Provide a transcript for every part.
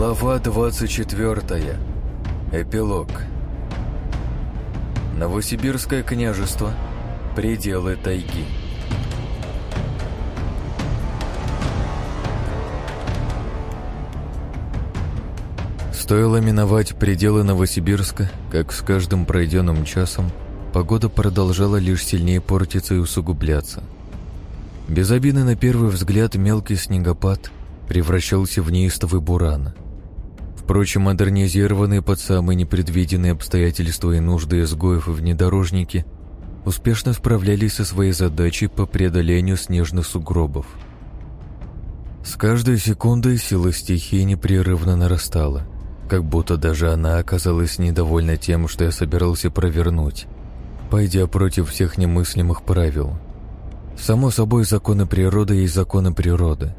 Глава 24. Эпилог. Новосибирское княжество. Пределы тайги. Стоило миновать пределы Новосибирска, как с каждым пройденным часом погода продолжала лишь сильнее портиться и усугубляться. Безобидный на первый взгляд мелкий снегопад превращался в неистовый буран. Впрочем, модернизированные под самые непредвиденные обстоятельства и нужды изгоев и внедорожники успешно справлялись со своей задачей по преодолению снежных сугробов. С каждой секундой сила стихии непрерывно нарастала, как будто даже она оказалась недовольна тем, что я собирался провернуть, пойдя против всех немыслимых правил. Само собой, законы природы есть законы природы.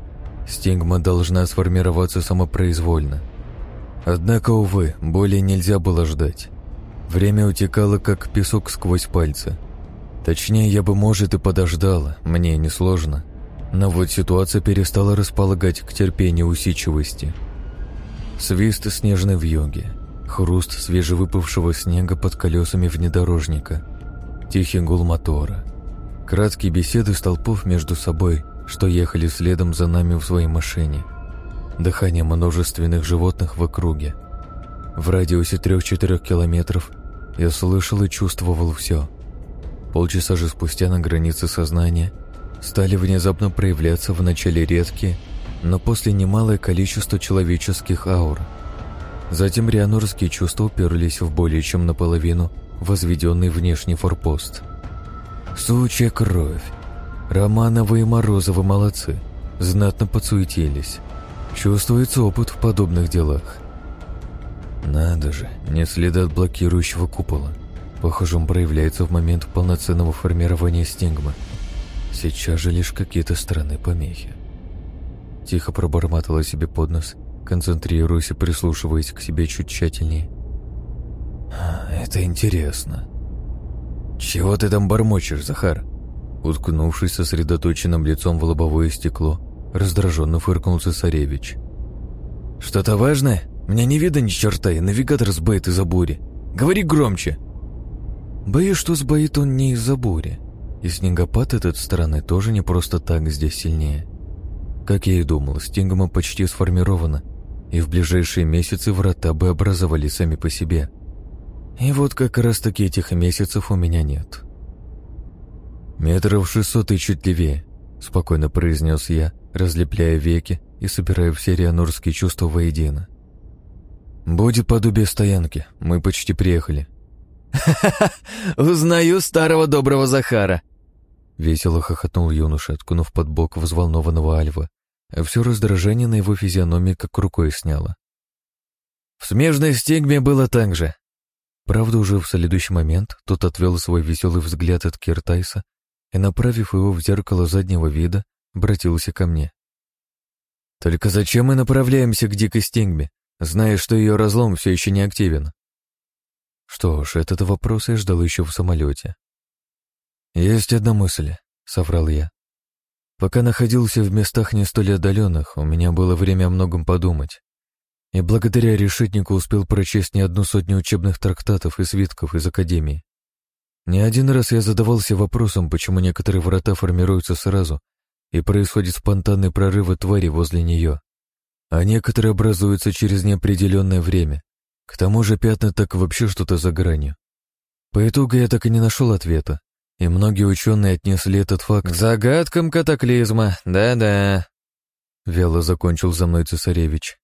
Стигма должна сформироваться самопроизвольно. Однако, увы, более нельзя было ждать. Время утекало, как песок сквозь пальцы. Точнее, я бы, может, и подождала, мне несложно. Но вот ситуация перестала располагать к терпению усидчивости. Свист снежной вьюги, хруст свежевыпавшего снега под колесами внедорожника, тихий гул мотора, краткие беседы столпов между собой, что ехали следом за нами в своей машине, дыхание множественных животных в округе. В радиусе трех-четырех километров я слышал и чувствовал все. Полчаса же спустя на границе сознания стали внезапно проявляться вначале редкие, но после немалое количество человеческих аур. Затем рианорские чувства уперлись в более чем наполовину возведенный внешний форпост. Сучья кровь. Романовы и Морозовы молодцы. Знатно подсуетились. Чувствуется опыт в подобных делах. Надо же, нет следа от блокирующего купола. Похоже, он проявляется в момент полноценного формирования стигмы. Сейчас же лишь какие-то странные помехи. Тихо пробормотала себе под нос, концентрируясь и прислушиваясь к себе чуть тщательнее. «Это интересно. Чего ты там бормочешь, Захар?» Уткнувшись сосредоточенным лицом в лобовое стекло, раздраженно фыркнул цесаревич. «Что-то важное? Мне не видно ни черта, и навигатор сбоит из-за бури. Говори громче!» Боюсь, что сбоит он не из-за бури. И снегопад этот стороны тоже не просто так здесь сильнее. Как я и думал, стингома почти сформирована, и в ближайшие месяцы врата бы образовали сами по себе. И вот как раз таки этих месяцев у меня нет. «Метров шестьсот и чуть левее», — спокойно произнес я, разлепляя веки и собирая все рианорские чувства воедино. «Будет подобие стоянки, мы почти приехали». «Ха-ха-ха! Узнаю старого доброго Захара!» Весело хохотнул юноша, ткнув под бок взволнованного Альва, а все раздражение на его физиономии как рукой сняло. «В смежной стигме было так же». Правда, уже в следующий момент тот отвел свой веселый взгляд от Киртайса и, направив его в зеркало заднего вида, обратился ко мне. «Только зачем мы направляемся к дикой стигме, зная, что ее разлом все еще не активен?» Что ж, этот вопрос я ждал еще в самолете. «Есть одна мысль», — соврал я. Пока находился в местах не столь отдаленных, у меня было время о многом подумать. И благодаря решетнику успел прочесть не одну сотню учебных трактатов и свитков из Академии. Не один раз я задавался вопросом, почему некоторые врата формируются сразу, и происходят спонтанные прорывы твари возле нее, а некоторые образуются через неопределенное время. К тому же пятна так вообще что-то за гранью. По итогу я так и не нашел ответа, и многие ученые отнесли этот факт к загадкам катаклизма, да-да. Вяло закончил за мной цесаревич.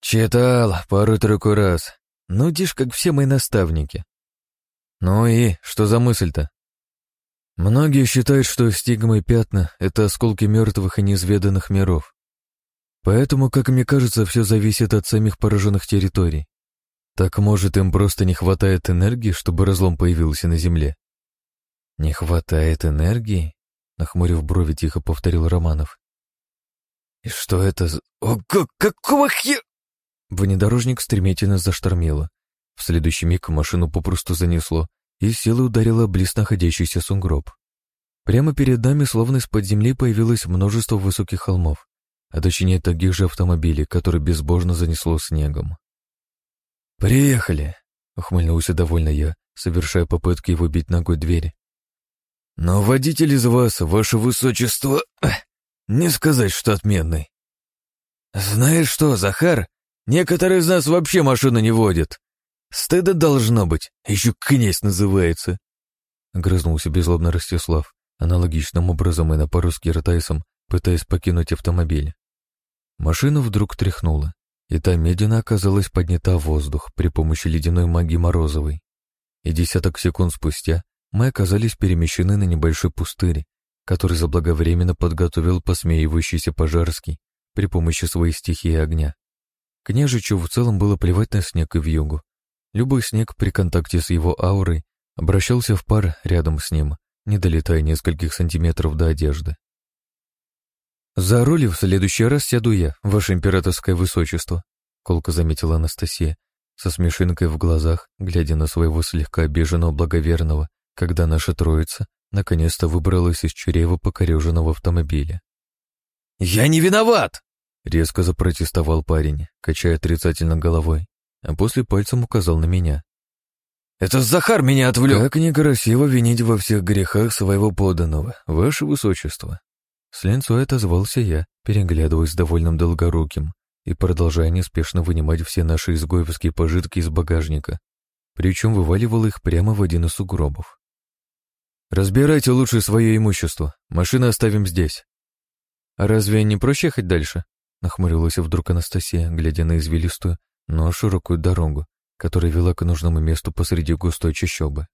Читал пару-тройку раз. Ну, дишь, как все мои наставники. Ну и что за мысль-то? Многие считают, что стигмы и пятна — это осколки мертвых и неизведанных миров. Поэтому, как мне кажется, все зависит от самих пораженных территорий. Так, может, им просто не хватает энергии, чтобы разлом появился на Земле? Не хватает энергии? Нахмурив брови, тихо повторил Романов. И что это за... О, как, какого хер... Внедорожник стремительно заштормило. В следующий миг машину попросту занесло, и силой ударила близ находящийся сунгроб. Прямо перед нами, словно из-под земли, появилось множество высоких холмов, а точнее таких же автомобилей, которые безбожно занесло снегом. «Приехали!» — ухмыльнулся довольно я, совершая попытки его бить ногой двери. «Но водитель из вас, ваше высочество, не сказать, что отменный. Знаешь что, Захар, некоторые из нас вообще машину не водят. Стыда должно быть, еще князь называется!» Грызнулся безлобно Ростислав, аналогичным образом и на пару с Киртайсом, пытаясь покинуть автомобиль. Машину вдруг тряхнуло, и та медленно оказалась поднята в воздух при помощи ледяной магии Морозовой. И десяток секунд спустя мы оказались перемещены на небольшой пустырь, который заблаговременно подготовил посмеивающийся Пожарский при помощи своей стихии огня. Княжичу в целом было плевать на снег и вьюгу. Любой снег при контакте с его аурой обращался в пар рядом с ним, не долетая нескольких сантиметров до одежды. «За руль в следующий раз сяду я, ваше императорское высочество», — колко заметила Анастасия, со смешинкой в глазах, глядя на своего слегка обиженного благоверного, когда наша троица наконец-то выбралась из чрева покореженного автомобиля. «Я не виноват!» — резко запротестовал парень, качая отрицательно головой, а после пальцем указал на меня. «Это Захар меня отвлек!» «Как некрасиво винить во всех грехах своего поданного, ваше высочество!» С линцой отозвался я, переглядываясь с довольным долгоруким и продолжая неспешно вынимать все наши изгоевские пожитки из багажника, причем вываливал их прямо в один из сугробов. «Разбирайте лучше свое имущество, машины оставим здесь». «А разве не проще ехать дальше?» — нахмурилась вдруг Анастасия, глядя на извилистую, но широкую дорогу, которая вела к нужному месту посреди густой чащобы.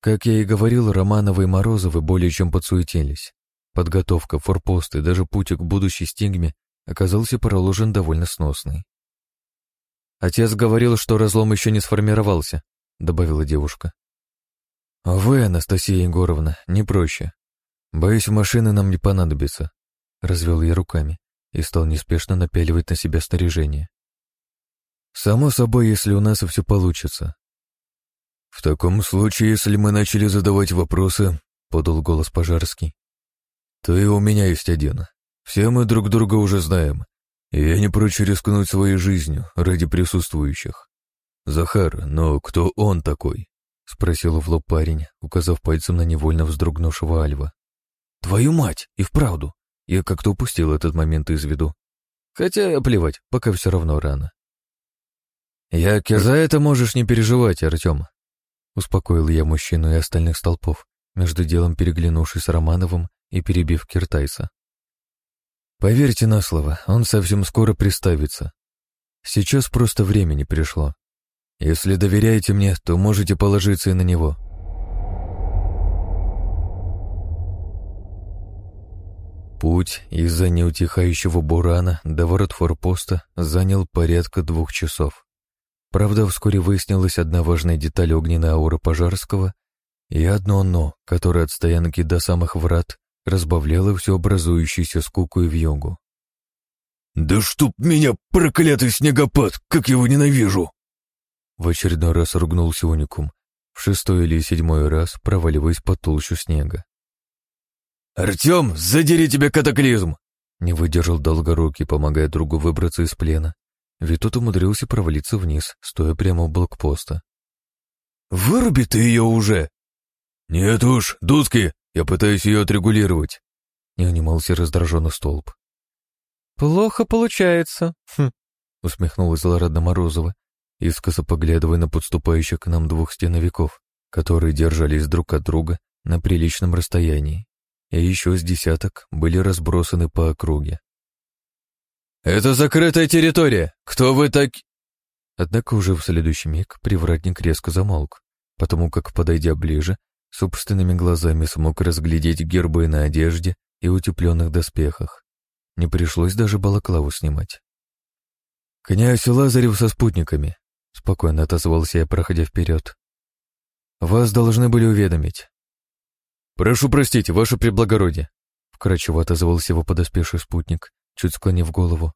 Как я и говорил, Романовы и Морозовы более чем подсуетились. Подготовка, форпосты, даже путь к будущей стигме оказался проложен довольно сносный. «Отец говорил, что разлом еще не сформировался», — добавила девушка. «А вы, Анастасия Егоровна, не проще. Боюсь, машины нам не понадобится», — развел я руками и стал неспешно напяливать на себя снаряжение. «Само собой, если у нас все получится». «В таком случае, если мы начали задавать вопросы», — подал голос Пожарский, то и у меня есть один. Все мы друг друга уже знаем, и я не прочь рискнуть своей жизнью ради присутствующих. Захар, но кто он такой? Спросил в лоб парень, указав пальцем на невольно вздрогнувшего Альва. Твою мать, и вправду. Я как-то упустил этот момент из виду. Хотя плевать, пока все равно рано. «Я за это можешь не переживать, Артем», — успокоил я мужчину и остальных столпов, между делом переглянувшись с Романовым и перебив Киртайса. «Поверьте на слово, он совсем скоро приставится. Сейчас просто времени пришло. Если доверяете мне, то можете положиться и на него». Путь из-за неутихающего бурана до ворот форпоста занял порядка двух часов. Правда, вскоре выяснилась одна важная деталь огненной ауры Пожарского и одно «но», которое от стоянки до самых врат разбавляло всю образующуюся скуку и вьюгу. «Да чтоб меня, проклятый снегопад, как его ненавижу!» В очередной раз ругнулся уникум, в шестой или седьмой раз проваливаясь по толщу снега. «Артем, задери тебе катаклизм!» Не выдержал долгорукий, помогая другу выбраться из плена, ведь тот умудрился провалиться вниз, стоя прямо у блокпоста. «Выруби ты ее уже!» «Нет уж, Дудки, я пытаюсь ее отрегулировать», — не унимался раздраженный столб. «Плохо получается», хм», — усмехнулась злорадно Морозова, искоса поглядывая на подступающих к нам двух стеновиков, которые держались друг от друга на приличном расстоянии, и еще с десяток были разбросаны по округе. «Это закрытая территория! Кто вы так...» Однако уже в следующий миг привратник резко замолк, потому как, подойдя ближе, Собственными глазами смог разглядеть гербы на одежде и утепленных доспехах. Не пришлось даже балаклаву снимать. «Князь Лазарев со спутниками», — спокойно отозвался я, проходя вперед. «Вас должны были уведомить». «Прошу простить, ваше преблагородие», — вкратчиво отозвался его подоспевший спутник, чуть склонив голову.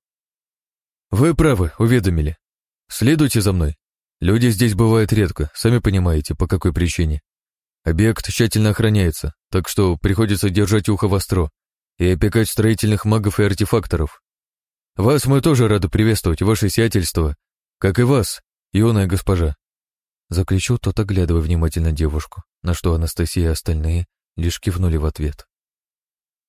«Вы правы, уведомили. Следуйте за мной. Люди здесь бывают редко, сами понимаете, по какой причине. Объект тщательно охраняется, так что приходится держать ухо востро и опекать строительных магов и артефакторов. Вас мы тоже рады приветствовать, ваше сиятельство, как и вас, юная госпожа. Заключил тот, оглядывая внимательно девушку, на что Анастасия и остальные лишь кивнули в ответ.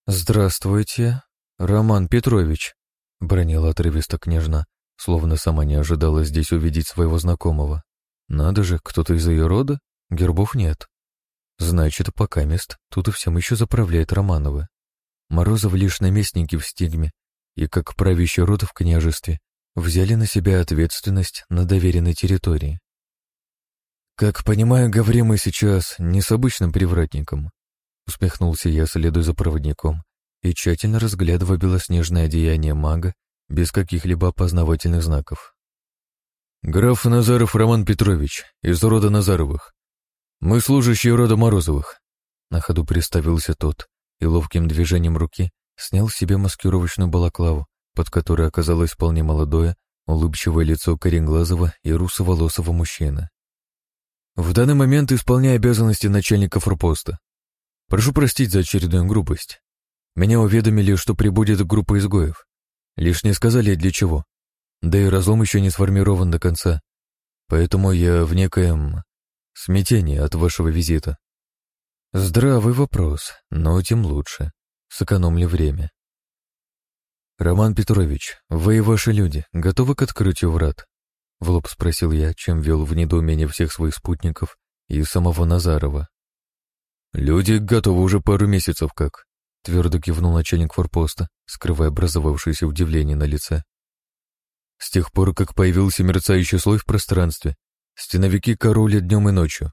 «Здравствуйте, Роман Петрович», — бронила отрывисто княжна, словно сама не ожидала здесь увидеть своего знакомого. «Надо же, кто-то из ее рода? Гербов нет. Значит, пока мест тут и всем еще заправляет Романовы. Морозов лишь наместники в стигме, и как правящий род в княжестве взяли на себя ответственность на доверенной территории. «Как понимаю, говорим мы сейчас не с обычным привратником», усмехнулся я, следуя за проводником и тщательно разглядывая белоснежное одеяние мага без каких-либо опознавательных знаков. «Граф Назаров Роман Петрович, из рода Назаровых. Мы служащие рода Морозовых», на ходу представился тот и ловким движением руки снял себе маскировочную балаклаву, под которой оказалось вполне молодое, улыбчивое лицо коренглазого и русоволосого мужчины. В данный момент исполняю обязанности начальника форпоста. Прошу простить за очередную грубость. Меня уведомили, что прибудет группа изгоев. Лишь не сказали для чего. Да и разлом еще не сформирован до конца. Поэтому я в некоем смятении от вашего визита. Здравый вопрос, но тем лучше. Сэкономли время. «Роман Петрович, вы и ваши люди готовы к открытию врат?» В лоб спросил я, чем вел в недоумение всех своих спутников и самого Назарова. «Люди готовы уже пару месяцев как», — твердо кивнул начальник форпоста, скрывая образовавшееся удивление на лице. «С тех пор, как появился мерцающий слой в пространстве, стеновики королят днем и ночью,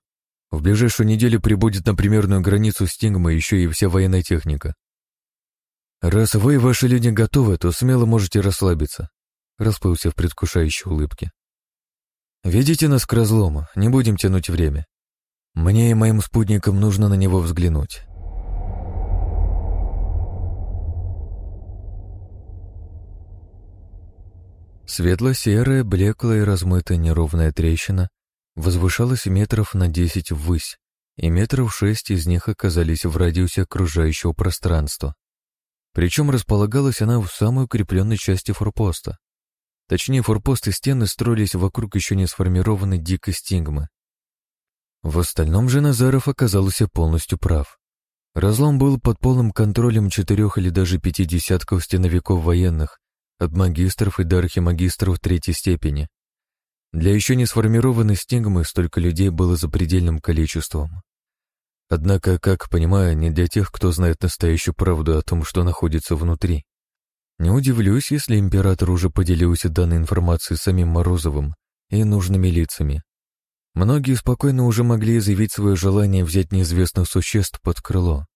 в ближайшую неделю прибудет на примерную границу Стингма еще и вся военная техника. Раз вы и ваши люди готовы, то смело можете расслабиться, расплылся в предвкушающей улыбке. Ведите нас к разлому, не будем тянуть время. Мне и моим спутникам нужно на него взглянуть. Светло-серая, блеклая и размытая неровная трещина возвышалась метров на десять ввысь, и метров шесть из них оказались в радиусе окружающего пространства. Причем располагалась она в самой укрепленной части форпоста. Точнее, форпост и стены строились вокруг еще не сформированной дикой стигмы. В остальном же Назаров оказался полностью прав. Разлом был под полным контролем четырех или даже пяти десятков стеновиков военных, от магистров и до архимагистров третьей степени. Для еще не сформированной стигмы столько людей было запредельным количеством. Однако, как понимаю, не для тех, кто знает настоящую правду о том, что находится внутри. Не удивлюсь, если император уже поделился данной информацией с самим Морозовым и нужными лицами. Многие спокойно уже могли заявить свое желание взять неизвестных существ под крыло.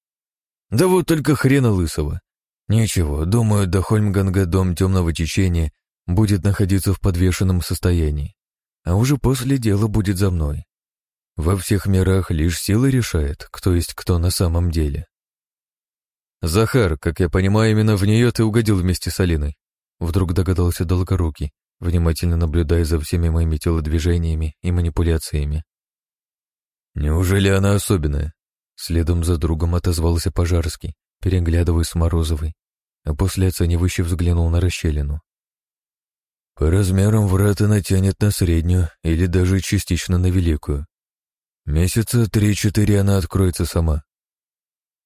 Да вот только хрена лысого. Ничего, думаю, до Хольмганга дом темного течения будет находиться в подвешенном состоянии а уже после дела будет за мной. Во всех мирах лишь сила решает, кто есть кто на самом деле. «Захар, как я понимаю, именно в нее ты угодил вместе с Алиной», вдруг догадался Долгорукий, внимательно наблюдая за всеми моими телодвижениями и манипуляциями. «Неужели она особенная?» Следом за другом отозвался Пожарский, переглядываясь с Морозовой, а после оценивающе взглянул на расщелину. По размерам врата натянет на среднюю или даже частично на великую. Месяца три-четыре она откроется сама.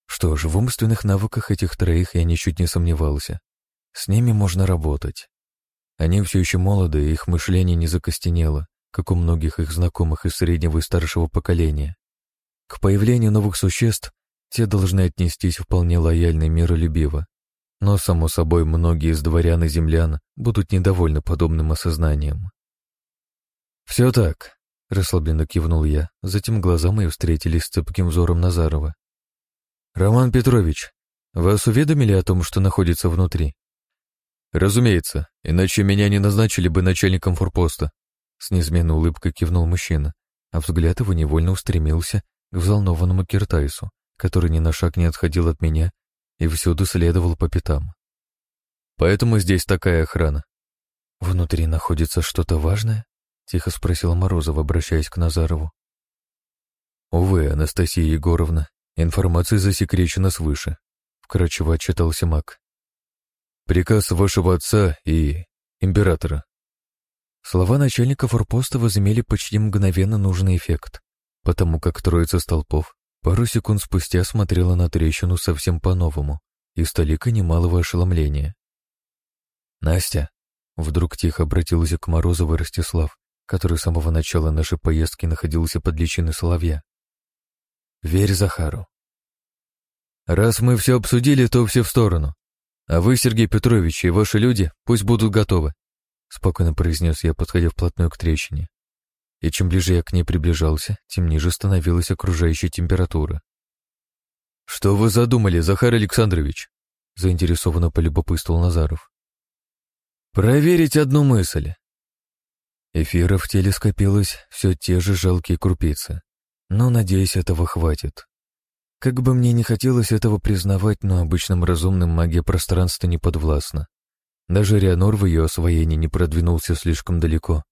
Что ж, в умственных навыках этих троих я ничуть не сомневался. С ними можно работать. Они все еще молоды, их мышление не закостенело, как у многих их знакомых из среднего и старшего поколения. К появлению новых существ те должны отнестись вполне лояльно и миролюбиво, но, само собой, многие из дворян и землян будут недовольны подобным осознанием. «Все так», — расслабленно кивнул я, затем глаза мои встретились с цепким взором Назарова. «Роман Петрович, вас уведомили о том, что находится внутри?» «Разумеется, иначе меня не назначили бы начальником форпоста», — с неизменной улыбкой кивнул мужчина, а взгляд его невольно устремился к взволнованному Киртайсу, который ни на шаг не отходил от меня и всюду следовал по пятам. Поэтому здесь такая охрана. «Внутри находится что-то важное?» — тихо спросила Морозова, обращаясь к Назарову. «Увы, Анастасия Егоровна, информация засекречена свыше», — вкратчиво отчитался маг. Приказ вашего отца и императора». Слова начальника форпоста возымели почти мгновенно нужный эффект, потому как троица столпов пару секунд спустя смотрела на трещину совсем по-новому и столика немалого ошеломления. «Настя!» — вдруг тихо обратился к Морозову Ростислав, который с самого начала нашей поездки находился под личиной соловья. «Верь Захару». «Раз мы все обсудили, то все в сторону. А вы, Сергей Петрович, и ваши люди пусть будут готовы», — спокойно произнес я, подходя вплотную к трещине. И чем ближе я к ней приближался, тем ниже становилась окружающая температура. «Что вы задумали, Захар Александрович?» — заинтересованно полюбопытствовал Назаров. «Проверить одну мысль. Эфира в теле скопилось все те же жалкие крупицы. Но, надеюсь, этого хватит. Как бы мне не хотелось этого признавать, но обычным разумным магия пространства не подвластна. Даже Рианор в ее освоении не продвинулся слишком далеко.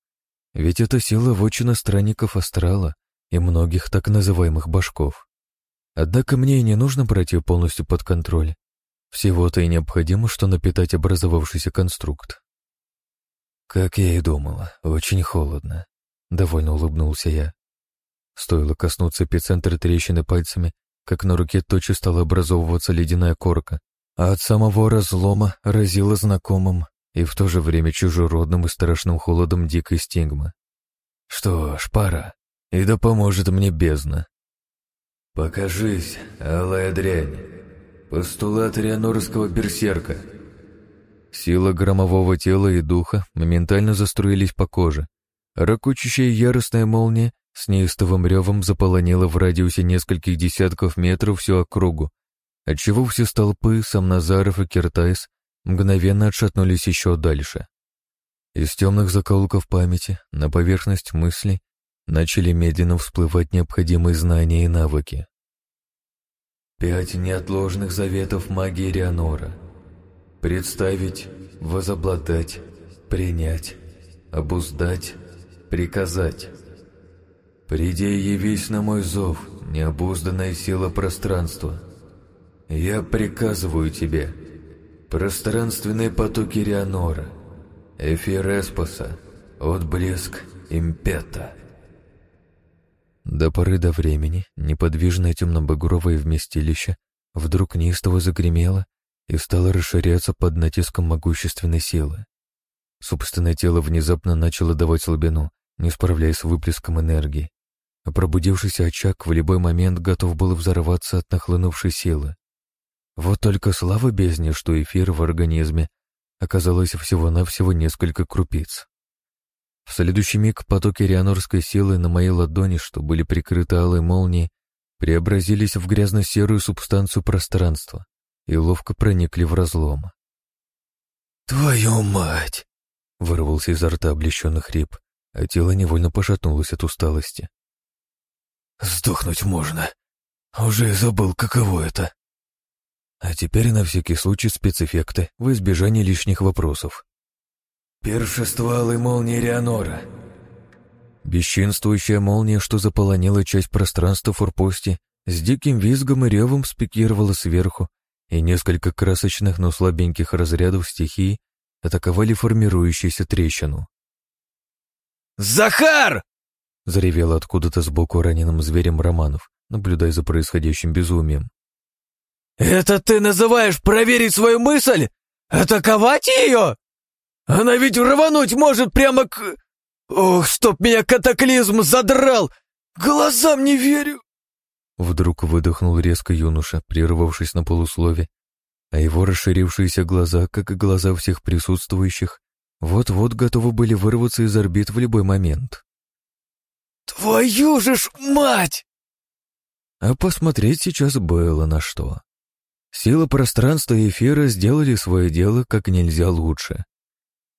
Ведь это сила вотчина странников астрала и многих так называемых башков. Однако мне и не нужно брать ее полностью под контроль. Всего-то и необходимо, что напитать образовавшийся конструкт. Как я и думала, очень холодно. Довольно улыбнулся я. Стоило коснуться эпицентра трещины пальцами, как на руке тотчас стала образовываться ледяная корка, а от самого разлома разило знакомым и в то же время чужеродным и страшным холодом дикой стигмы. Что ж, пора, и да поможет мне бездна. «Покажись, алая дрянь, постулат рианорского берсерка», Сила громового тела и духа моментально заструились по коже. Ракучащая яростная молния с неистовым ревом заполонила в радиусе нескольких десятков метров всю округу, отчего все столпы, сам Назаров и Киртайс мгновенно отшатнулись еще дальше. Из темных закоулков памяти на поверхность мысли начали медленно всплывать необходимые знания и навыки. «Пять неотложных заветов магии Рианора», Представить, возобладать, принять, обуздать, приказать. Приди и явись на мой зов, необузданная сила пространства. Я приказываю тебе. Пространственные потоки Рианора, эфир Эспоса, отблеск импета. До поры до времени неподвижное темно-багровое вместилище вдруг неистово загремело и стала расширяться под натиском могущественной силы. Собственное тело внезапно начало давать слабину, не справляясь с выплеском энергии, а пробудившийся очаг в любой момент готов был взорваться от нахлынувшей силы. Вот только слава бездне, что эфир в организме оказалось всего-навсего несколько крупиц. В следующий миг потоки рианорской силы на моей ладони, что были прикрыты алой молнией, преобразились в грязно-серую субстанцию пространства, и ловко проникли в разлом. «Твою мать!» — вырвался изо рта облещенный хрип, а тело невольно пошатнулось от усталости. «Сдохнуть можно. Уже забыл, каково это». А теперь на всякий случай спецэффекты, в избежание лишних вопросов. «Першествовал молния Рианора». Бесчинствующая молния, что заполонила часть пространства форпости, с диким визгом и ревом спикировала сверху и несколько красочных, но слабеньких разрядов стихии атаковали формирующуюся трещину. «Захар!» — заревел откуда-то сбоку раненым зверем Романов, наблюдая за происходящим безумием. «Это ты называешь проверить свою мысль? Атаковать ее? Она ведь рвануть может прямо к... Ох, чтоб меня катаклизм задрал! Глазам не верю!» Вдруг выдохнул резко юноша, прервавшись на полуслове, а его расширившиеся глаза, как и глаза всех присутствующих, вот-вот готовы были вырваться из орбит в любой момент. «Твою же ж мать!» А посмотреть сейчас было на что. Сила пространства и эфира сделали свое дело как нельзя лучше.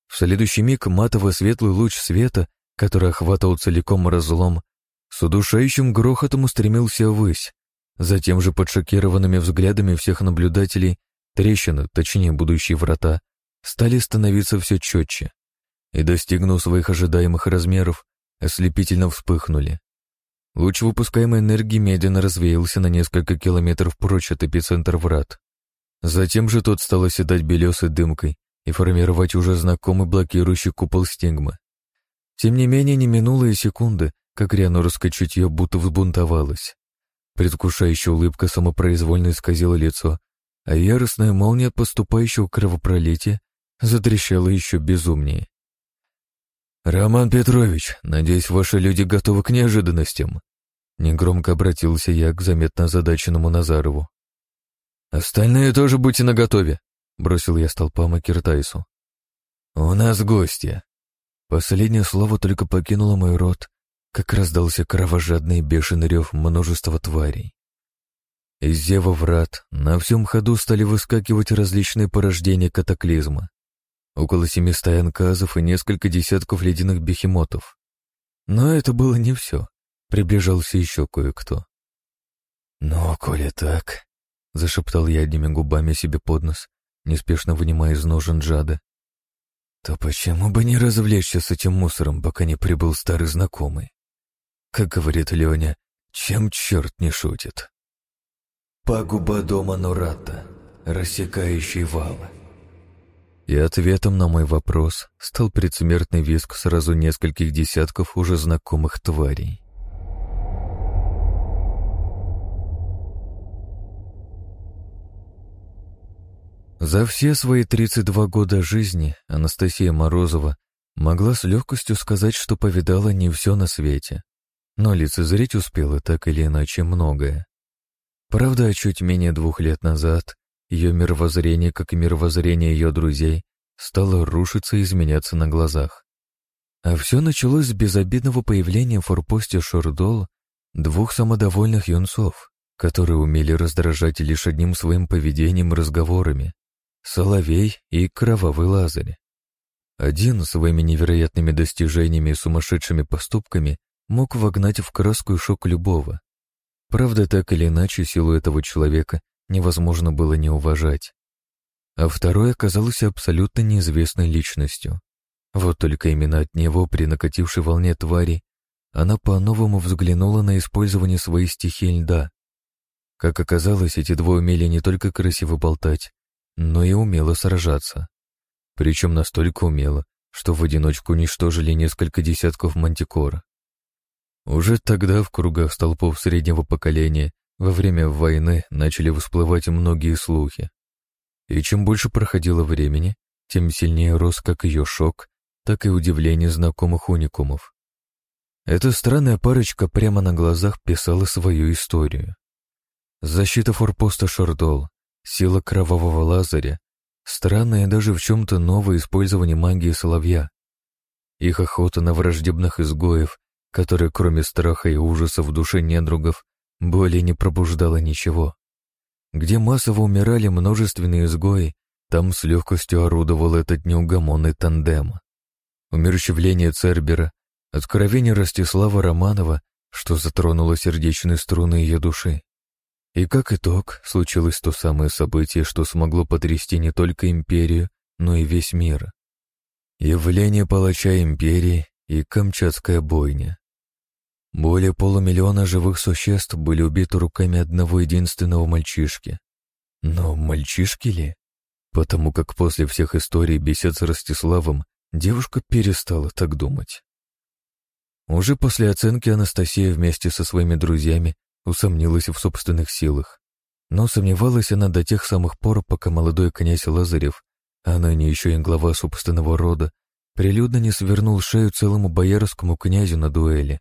В следующий миг матово-светлый луч света, который охватывал целиком разлом, с удушающим грохотом устремился ввысь. Затем же под шокированными взглядами всех наблюдателей трещины, точнее будущие врата, стали становиться все четче и, достигнув своих ожидаемых размеров, ослепительно вспыхнули. Луч выпускаемой энергии медленно развеялся на несколько километров прочь от эпицентра врат. Затем же тот стал оседать белесой дымкой и формировать уже знакомый блокирующий купол стигмы. Тем не менее, не минуло и секунды, как рианорское чутье будто взбунтовалось. Предвкушающая улыбка самопроизвольно исказила лицо, а яростная молния поступающего кровопролития затрещала еще безумнее. «Роман Петрович, надеюсь, ваши люди готовы к неожиданностям?» Негромко обратился я к заметно озадаченному Назарову. «Остальные тоже будьте наготове», — бросил я столпам и Киртайсу. «У нас гости». Последнее слово только покинуло мой рот, как раздался кровожадный бешеный рев множества тварей. Из зева врат на всем ходу стали выскакивать различные порождения катаклизма. Около семи стай анказов и несколько десятков ледяных бехемотов. Но это было не все. Приближался еще кое-кто. «Ну, коли так...» — зашептал я одними губами себе под нос, неспешно вынимая из ножен джада. «То почему бы не развлечься с этим мусором, пока не прибыл старый знакомый? Как говорит Леня, чем черт не шутит?» Пагуба дома Нурата, рассекающий валы. И ответом на мой вопрос стал предсмертный виск сразу нескольких десятков уже знакомых тварей. За все свои 32 года жизни Анастасия Морозова могла с легкостью сказать, что повидала не все на свете, но лицезреть успела так или иначе многое. Правда, чуть менее двух лет назад ее мировоззрение, как и мировоззрение ее друзей, стало рушиться и изменяться на глазах. А все началось с безобидного появления в форпосте Шордол двух самодовольных юнцов, которые умели раздражать лишь одним своим поведением и разговорами — Соловей и Кровавый Лазарь. Один своими невероятными достижениями и сумасшедшими поступками мог вогнать в краску и шок любого, Правда, так или иначе, силу этого человека невозможно было не уважать. А второй оказался абсолютно неизвестной личностью. Вот только именно от него, при накатившей волне твари, она по-новому взглянула на использование своей стихии льда. Как оказалось, эти двое умели не только красиво болтать, но и умело сражаться. Причем настолько умело, что в одиночку уничтожили несколько десятков мантикор. Уже тогда в кругах столпов среднего поколения во время войны начали всплывать многие слухи. И чем больше проходило времени, тем сильнее рос как ее шок, так и удивление знакомых уникумов. Эта странная парочка прямо на глазах писала свою историю. Защита форпоста Шардол, сила кровавого лазаря, странное даже в чем-то новое использование магии соловья. Их охота на враждебных изгоев которая, кроме страха и ужаса в душе недругов, более не пробуждала ничего. Где массово умирали множественные изгои, там с легкостью орудовал этот неугомонный тандем. Умерщвление Цербера, откровение Ростислава Романова, что затронуло сердечные струны ее души. И как итог, случилось то самое событие, что смогло потрясти не только империю, но и весь мир. Явление палача империи и Камчатская бойня. Более полумиллиона живых существ были убиты руками одного единственного мальчишки. Но мальчишки ли? Потому как после всех историй бесед с Ростиславом девушка перестала так думать. Уже после оценки Анастасия вместе со своими друзьями усомнилась в собственных силах. Но сомневалась она до тех самых пор, пока молодой князь Лазарев, а ныне еще и глава собственного рода, прилюдно не свернул шею целому боярскому князю на дуэли.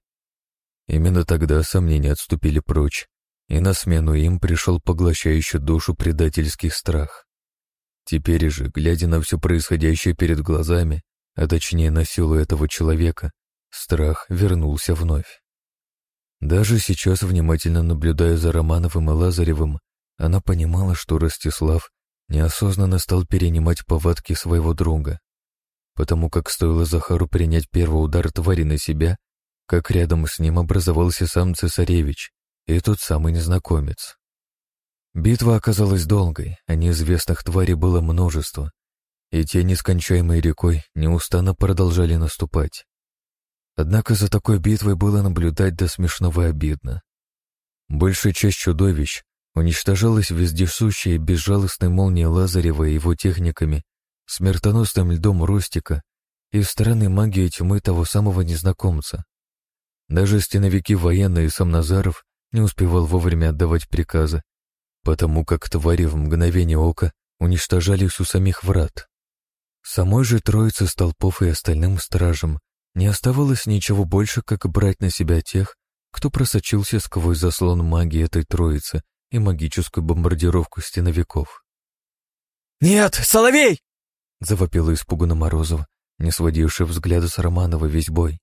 Именно тогда сомнения отступили прочь, и на смену им пришел поглощающий душу предательский страх. Теперь же, глядя на все происходящее перед глазами, а точнее на силу этого человека, страх вернулся вновь. Даже сейчас, внимательно наблюдая за Романовым и Лазаревым, она понимала, что Ростислав неосознанно стал перенимать повадки своего друга, потому как стоило Захару принять первый удар твари на себя, как рядом с ним образовался сам цесаревич и тот самый незнакомец. Битва оказалась долгой, а неизвестных тварей было множество, и те нескончаемой рекой неустанно продолжали наступать. Однако за такой битвой было наблюдать до смешного обидно. Большая часть чудовищ уничтожалась вездесущая безжалостной молнией Лазарева и его техниками, смертоносным льдом Ростика и странной магией тьмы того самого незнакомца. Даже стеновики военные и сам Назаров не успевал вовремя отдавать приказы, потому как твари в мгновение ока уничтожались у самих врат. Самой же троице столпов и остальным стражам не оставалось ничего больше, как брать на себя тех, кто просочился сквозь заслон магии этой троицы и магическую бомбардировку стеновиков. «Нет, Соловей!» — завопила испуганно Морозова, не сводившая взгляда с Романова весь бой.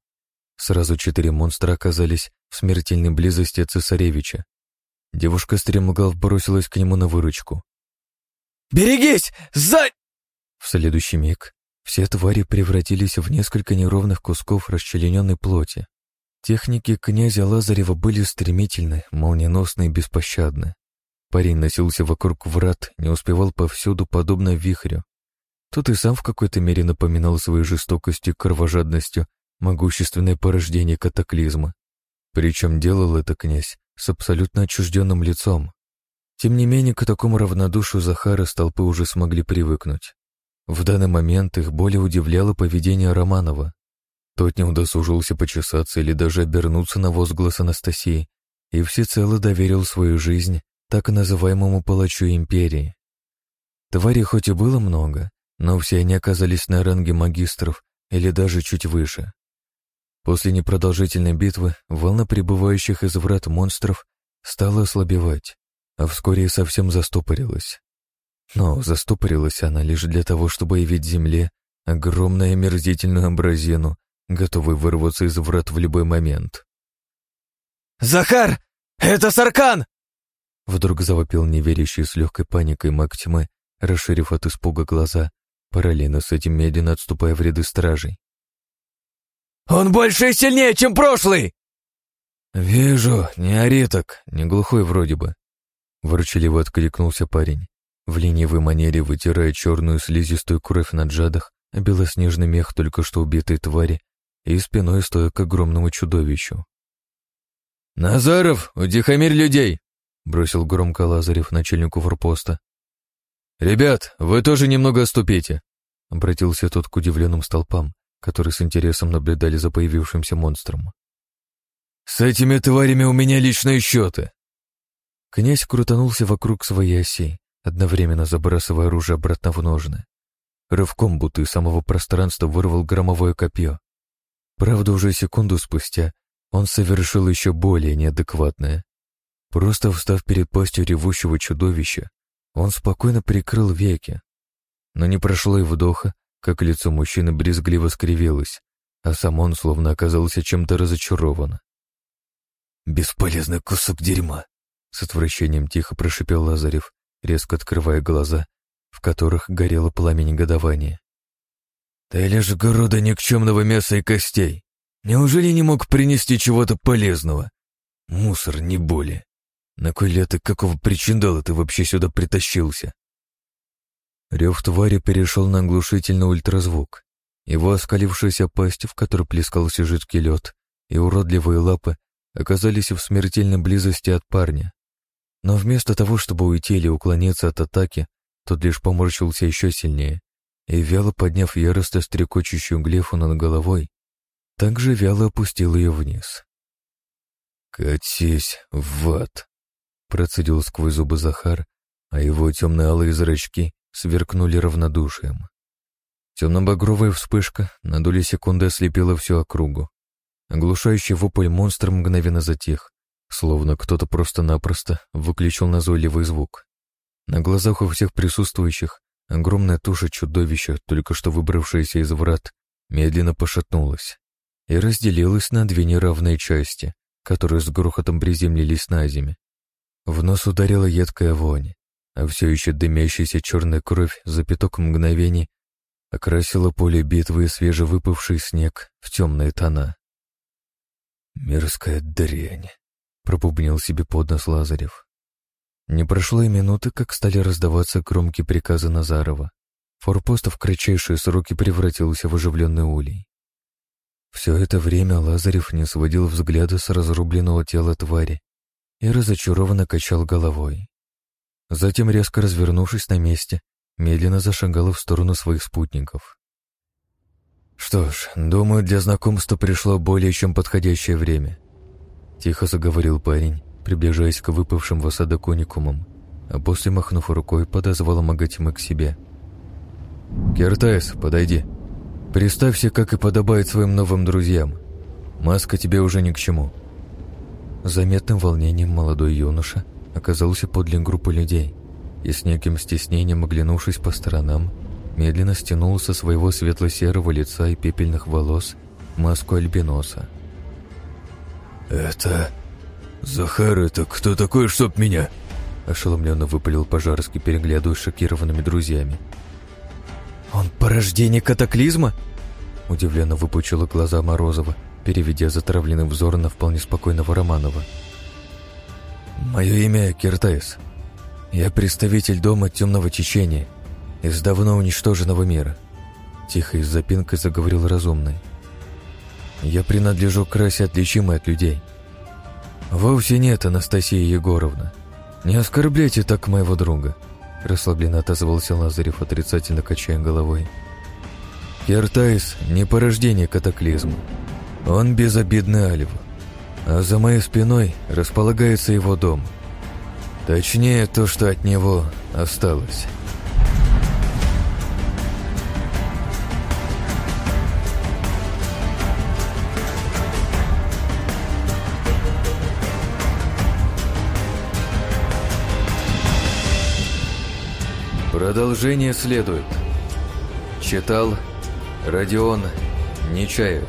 Сразу четыре монстра оказались в смертельной близости от цесаревича. Девушка стремглав бросилась к нему на выручку. «Берегись! За...» В следующий миг все твари превратились в несколько неровных кусков расчлененной плоти. Техники князя Лазарева были стремительны, молниеносны и беспощадны. Парень носился вокруг врат, не успевал повсюду, подобно вихрю. Тот и сам в какой-то мере напоминал своей жестокостью и кровожадностью могущественное порождение катаклизма. Причем делал это князь с абсолютно отчужденным лицом. Тем не менее, к такому равнодушию Захара столпы уже смогли привыкнуть. В данный момент их более удивляло поведение Романова. Тот не удосужился почесаться или даже обернуться на возглас Анастасии и всецело доверил свою жизнь так называемому палачу империи. Тварей хоть и было много, но все они оказались на ранге магистров или даже чуть выше. После непродолжительной битвы волна прибывающих из врат монстров стала ослабевать, а вскоре и совсем застопорилась. Но застопорилась она лишь для того, чтобы явить земле огромную омерзительную абразину, готовую вырваться из врат в любой момент. «Захар! Это Саркан!» Вдруг завопил неверящий с легкой паникой маг тьмы, расширив от испуга глаза, параллельно с этим медленно отступая в ряды стражей. «Он больше и сильнее, чем прошлый!» «Вижу, не ори так, не глухой вроде бы», — ворчаливо откликнулся парень, в ленивой манере вытирая черную слизистую кровь на джадах, а белоснежный мех только что убитой твари и спиной стоя к огромному чудовищу. «Назаров, утихомирь людей!» — бросил громко Лазарев начальнику форпоста. «Ребят, вы тоже немного оступите», — обратился тот к удивленным столпам, которые с интересом наблюдали за появившимся монстром. «С этими тварями у меня личные счеты!» Князь крутанулся вокруг своей оси, одновременно забрасывая оружие обратно в ножны. Рывком, будто из самого пространства, вырвал громовое копье. Правда, уже секунду спустя он совершил еще более неадекватное. Просто встав перед пастью ревущего чудовища, он спокойно прикрыл веки. Но не прошло и вдоха, как лицо мужчины брезгливо скривилось, а сам он словно оказался чем-то разочарован. «Бесполезный кусок дерьма!» С отвращением тихо прошипел Лазарев, резко открывая глаза, в которых горело пламя негодования. «Ты лишь груда никчемного мяса и костей. Неужели не мог принести чего-то полезного? Мусор, не более. На кой и какого причиндала ты вообще сюда притащился?» Рев твари перешел на оглушительный ультразвук. Его оскалившаяся пасть, в которой плескался жидкий лед, и уродливые лапы оказались в смертельной близости от парня. Но вместо того, чтобы уйти или уклониться от атаки, тот лишь поморщился еще сильнее и, вяло подняв яростно стрекочущую глефу над головой, также вяло опустил ее вниз. «Катись в ад!» — процедил сквозь зубы Захар, а его темно-алые зрачки сверкнули равнодушием. Темно-багровая вспышка на доли секунды ослепила всю округу. Оглушающий вопль монстра мгновенно затих, словно кто-то просто-напросто выключил назойливый звук. На глазах у всех присутствующих огромная туша чудовища, только что выбравшаяся из врат, медленно пошатнулась и разделилась на две неравные части, которые с грохотом приземлились на землю. В нос ударила едкая вонь, а все еще дымящаяся черная кровь за пяток мгновений окрасила поле битвы и свежевыпавший снег в темные тона. «Мирская дрянь», — пробубнил себе под нос Лазарев. Не прошло и минуты, как стали раздаваться громкие приказы Назарова. Форпост в кратчайшие сроки превратился в оживленный улей. Все это время Лазарев не сводил взгляда с разрубленного тела твари и разочарованно качал головой. Затем, резко развернувшись на месте, медленно зашагала в сторону своих спутников. «Что ж, думаю, для знакомства пришло более чем подходящее время», — тихо заговорил парень, приближаясь к выпавшим в осадок уникумам, а после, махнув рукой, подозвал Магатима к себе. «Кертайс, подойди. Представься, как и подобает своим новым друзьям. Маска тебе уже ни к чему». Заметным волнением молодой юноша оказался подле группы людей и с неким стеснением, оглянувшись по сторонам, медленно стянул со своего светло-серого лица и пепельных волос маску альбиноса. «Это... Захар, это кто такой, чтоб меня?» Ошеломленно выпалил Пожарский, переглядывая шокированными друзьями. «Он порождение катаклизма?» Удивленно выпучила глаза Морозова, переведя затравленный взор на вполне спокойного Романова. «Мое имя Киртайс. Я представитель дома темного течения из давно уничтоженного мира», тихо и с запинкой заговорил разумный. «Я принадлежу к расе, отличимой от людей. Вовсе нет, Анастасия Егоровна. Не оскорбляйте так моего друга», расслабленно отозвался Лазарев, отрицательно качая головой. «Киртайс — не порождение катаклизма. Он безобидный Альва, а за моей спиной располагается его дом. Точнее, то, что от него осталось. Продолжение следует. Читал Родион Нечаев.